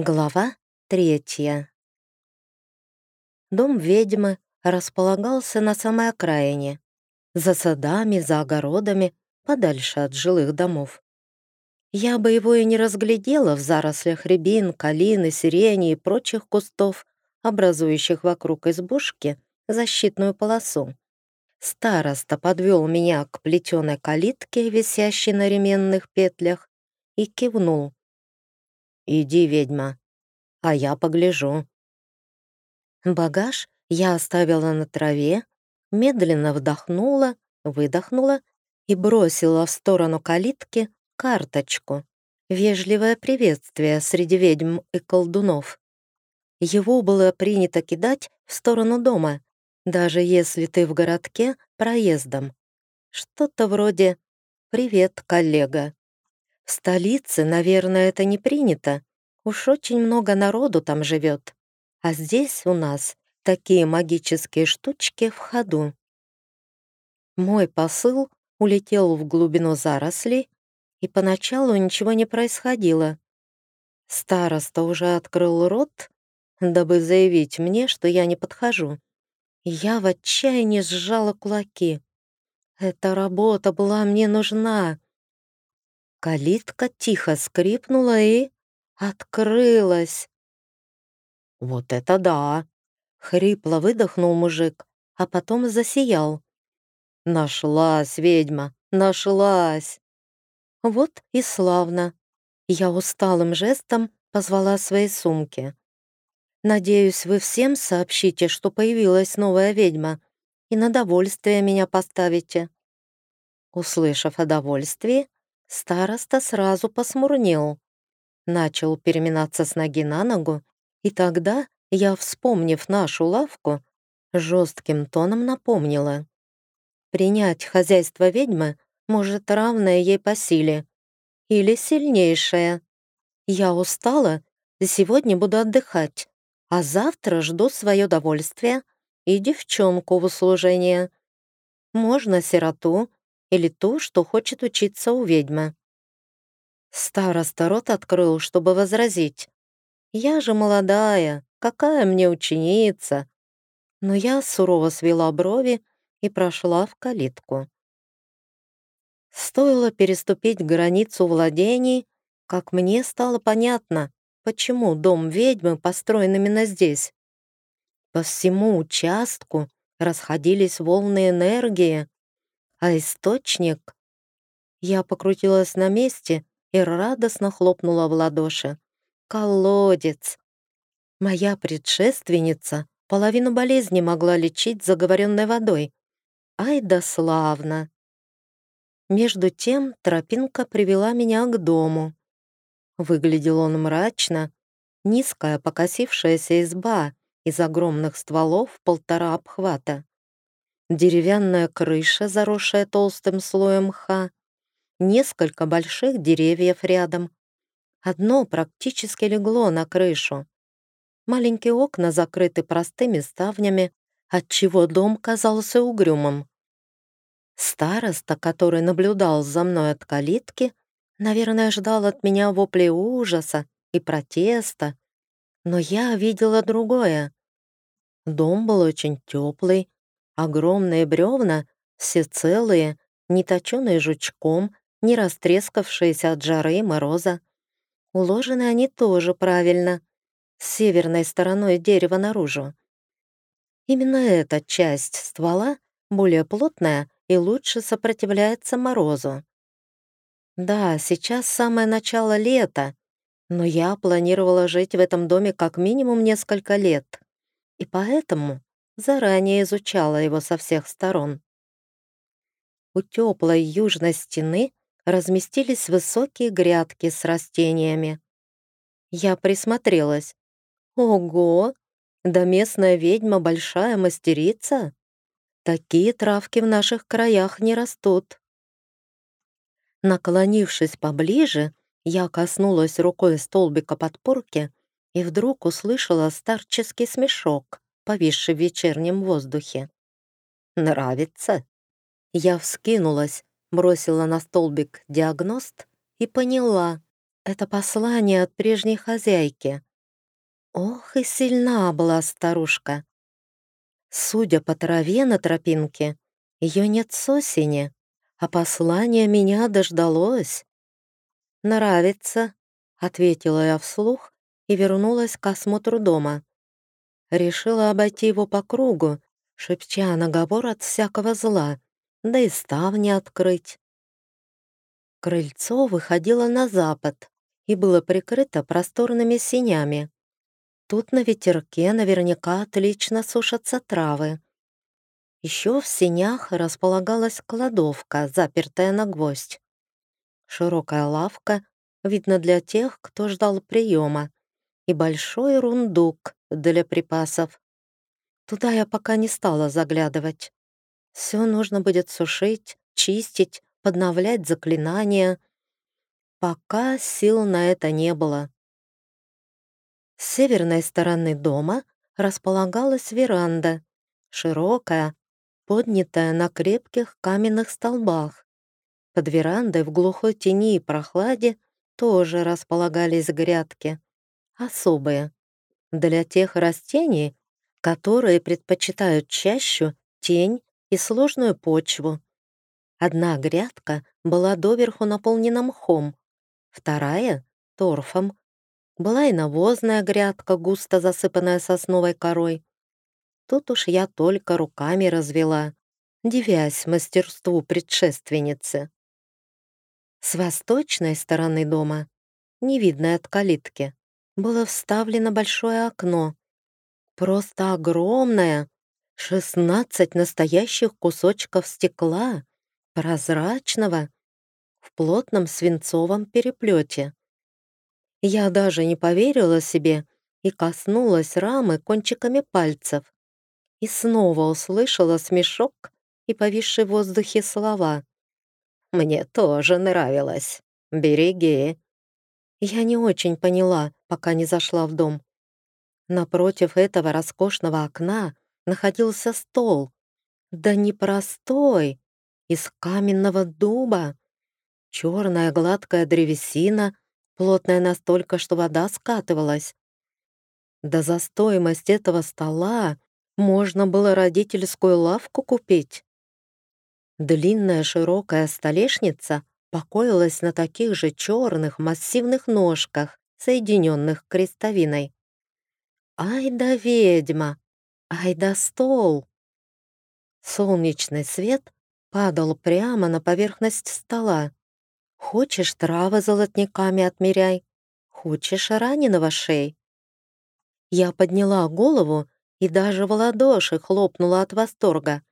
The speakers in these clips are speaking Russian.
Глава третья. Дом ведьмы располагался на самой окраине, за садами, за огородами, подальше от жилых домов. Я бы его и не разглядела в зарослях рябин, калины, сирени и прочих кустов, образующих вокруг избушки защитную полосу. Староста подвел меня к плетеной калитке, висящей на ременных петлях, и кивнул. «Иди, ведьма, а я погляжу». Багаж я оставила на траве, медленно вдохнула, выдохнула и бросила в сторону калитки карточку. Вежливое приветствие среди ведьм и колдунов. Его было принято кидать в сторону дома, даже если ты в городке проездом. Что-то вроде «Привет, коллега». В столице, наверное, это не принято. Уж очень много народу там живет. А здесь у нас такие магические штучки в ходу. Мой посыл улетел в глубину зарослей, и поначалу ничего не происходило. Староста уже открыл рот, дабы заявить мне, что я не подхожу. Я в отчаянии сжала кулаки. Эта работа была мне нужна. Калитка тихо скрипнула и открылась. «Вот это да!» — хрипло выдохнул мужик, а потом засиял. «Нашлась, ведьма, нашлась!» Вот и славно. Я усталым жестом позвала свои сумки. «Надеюсь, вы всем сообщите, что появилась новая ведьма, и на довольствие меня поставите». Услышав о довольствии, Староста сразу посмурнел. Начал переминаться с ноги на ногу, и тогда я, вспомнив нашу лавку, жестким тоном напомнила. Принять хозяйство ведьмы может равное ей по силе. Или сильнейшее. Я устала, сегодня буду отдыхать, а завтра жду свое довольствие и девчонку в услужение. Можно сироту, или ту, что хочет учиться у ведьмы. Староста рот открыл, чтобы возразить. «Я же молодая, какая мне ученица?» Но я сурово свела брови и прошла в калитку. Стоило переступить границу владений, как мне стало понятно, почему дом ведьмы построен именно здесь. По всему участку расходились волны энергии, а источник... Я покрутилась на месте и радостно хлопнула в ладоши. Колодец! Моя предшественница половину болезни могла лечить заговоренной водой. Ай да славно! Между тем тропинка привела меня к дому. Выглядел он мрачно. Низкая покосившаяся изба из огромных стволов полтора обхвата деревянная крыша, заросшая толстым слоем мха, несколько больших деревьев рядом. Одно практически легло на крышу. Маленькие окна закрыты простыми ставнями, отчего дом казался угрюмым. Староста, который наблюдал за мной от калитки, наверное, ждал от меня вопли ужаса и протеста, но я видела другое. Дом был очень теплый, Огромные бревна, все целые, не точеные жучком, не растрескавшиеся от жары и мороза. Уложены они тоже правильно, с северной стороной дерева наружу. Именно эта часть ствола более плотная и лучше сопротивляется морозу. Да, сейчас самое начало лета, но я планировала жить в этом доме как минимум несколько лет. И поэтому заранее изучала его со всех сторон. У теплой южной стены разместились высокие грядки с растениями. Я присмотрелась. Ого! Да местная ведьма большая мастерица. Такие травки в наших краях не растут. Наклонившись поближе, я коснулась рукой столбика подпорки и вдруг услышала старческий смешок повисший в вечернем воздухе. «Нравится?» Я вскинулась, бросила на столбик диагност и поняла. Это послание от прежней хозяйки. Ох, и сильна была старушка. Судя по траве на тропинке, ее нет с осени, а послание меня дождалось. «Нравится», — ответила я вслух и вернулась к осмотру дома. Решила обойти его по кругу, шепча наговор от всякого зла, да и ставни открыть. Крыльцо выходило на запад и было прикрыто просторными синями. Тут на ветерке наверняка отлично сушатся травы. Еще в сенях располагалась кладовка, запертая на гвоздь. Широкая лавка, видно для тех, кто ждал приема, и большой рундук для припасов. Туда я пока не стала заглядывать. Все нужно будет сушить, чистить, подновлять заклинания. Пока сил на это не было. С северной стороны дома располагалась веранда, широкая, поднятая на крепких каменных столбах. Под верандой в глухой тени и прохладе тоже располагались грядки, особые, для тех растений, которые предпочитают чащу, тень и сложную почву. Одна грядка была доверху наполнена мхом, вторая — торфом, была и навозная грядка, густо засыпанная сосновой корой. Тут уж я только руками развела, девясь мастерству предшественницы. С восточной стороны дома, не видно от калитки, было вставлено большое окно. Просто огромное, 16 настоящих кусочков стекла, прозрачного, в плотном свинцовом переплете. Я даже не поверила себе и коснулась рамы кончиками пальцев. И снова услышала смешок и повисшие в воздухе слова. «Мне тоже нравилось. Береги». Я не очень поняла, пока не зашла в дом. Напротив этого роскошного окна находился стол. Да не простой, из каменного дуба. Черная гладкая древесина — плотная настолько, что вода скатывалась. Да за стоимость этого стола можно было родительскую лавку купить. Длинная широкая столешница покоилась на таких же черных массивных ножках, соединенных крестовиной. Ай да ведьма! Ай да стол! Солнечный свет падал прямо на поверхность стола. Хочешь, травы золотниками отмеряй, хочешь, раненого шей. Я подняла голову и даже в ладоши хлопнула от восторга.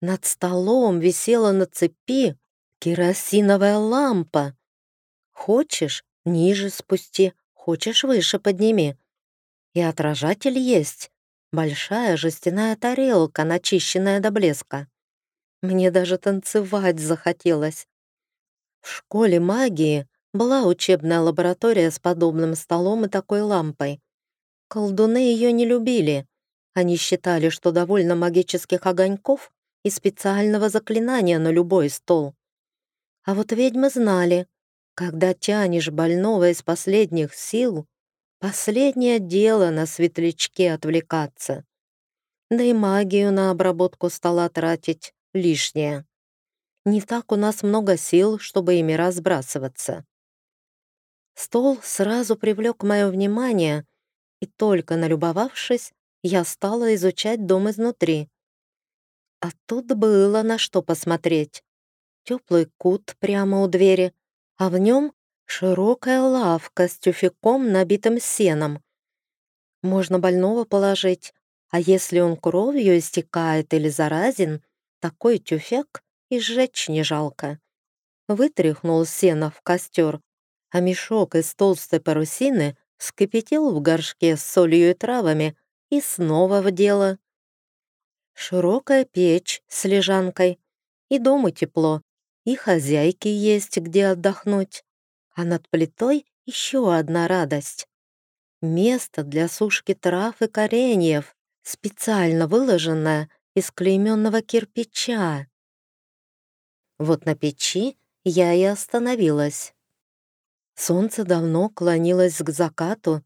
Над столом висела на цепи керосиновая лампа. Хочешь, ниже спусти, хочешь, выше подними. И отражатель есть. Большая жестяная тарелка, начищенная до блеска. Мне даже танцевать захотелось. В школе магии была учебная лаборатория с подобным столом и такой лампой. Колдуны ее не любили. Они считали, что довольно магических огоньков и специального заклинания на любой стол. А вот ведьмы знали, когда тянешь больного из последних сил, последнее дело на светлячке отвлекаться. Да и магию на обработку стола тратить лишнее. Не так у нас много сил, чтобы ими разбрасываться. Стол сразу привлек мое внимание, и только налюбовавшись, я стала изучать дом изнутри. А тут было на что посмотреть. Теплый кут прямо у двери, а в нем широкая лавка с тюфяком, набитым сеном. Можно больного положить, а если он кровью истекает или заразен, такой тюфяк и сжечь не жалко. Вытряхнул сено в костер, а мешок из толстой парусины вскипятил в горшке с солью и травами и снова в дело. Широкая печь с лежанкой, и дома тепло, и хозяйки есть где отдохнуть. А над плитой еще одна радость. Место для сушки трав и кореньев, специально выложенное из клейменного кирпича. Вот на печи я и остановилась. Солнце давно клонилось к закату,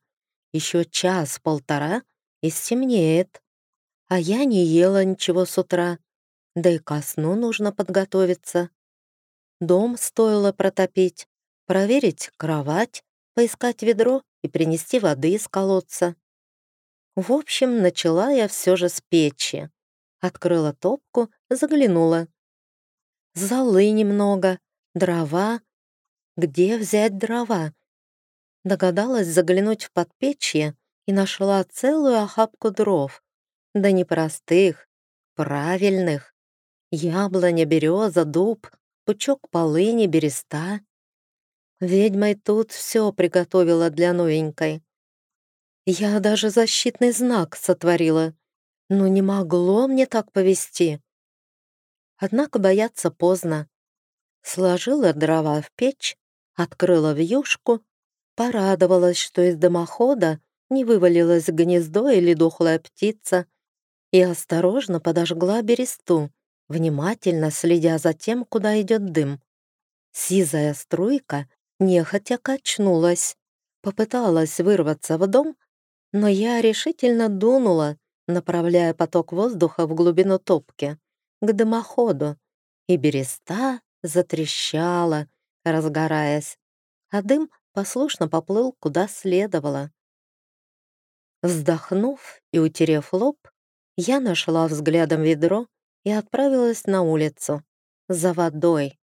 еще час-полтора и стемнеет. А я не ела ничего с утра, да и ко сну нужно подготовиться. Дом стоило протопить, проверить кровать, поискать ведро и принести воды из колодца. В общем, начала я все же с печи. Открыла топку, заглянула. Золы немного, дрова. Где взять дрова? Догадалась заглянуть в подпечье и нашла целую охапку дров. Да не простых, правильных. Яблоня, береза, дуб, пучок полыни, береста. Ведьма и тут все приготовила для новенькой. Я даже защитный знак сотворила. Но не могло мне так повести. Однако бояться поздно. Сложила дрова в печь, открыла вьюшку, порадовалась, что из дымохода не вывалилось гнездо или дохлая птица, и осторожно подожгла бересту, внимательно следя за тем, куда идет дым. Сизая струйка нехотя качнулась, попыталась вырваться в дом, но я решительно дунула, направляя поток воздуха в глубину топки, к дымоходу, и береста затрещала, разгораясь, а дым послушно поплыл куда следовало. Вздохнув и утерев лоб, я нашла взглядом ведро и отправилась на улицу за водой.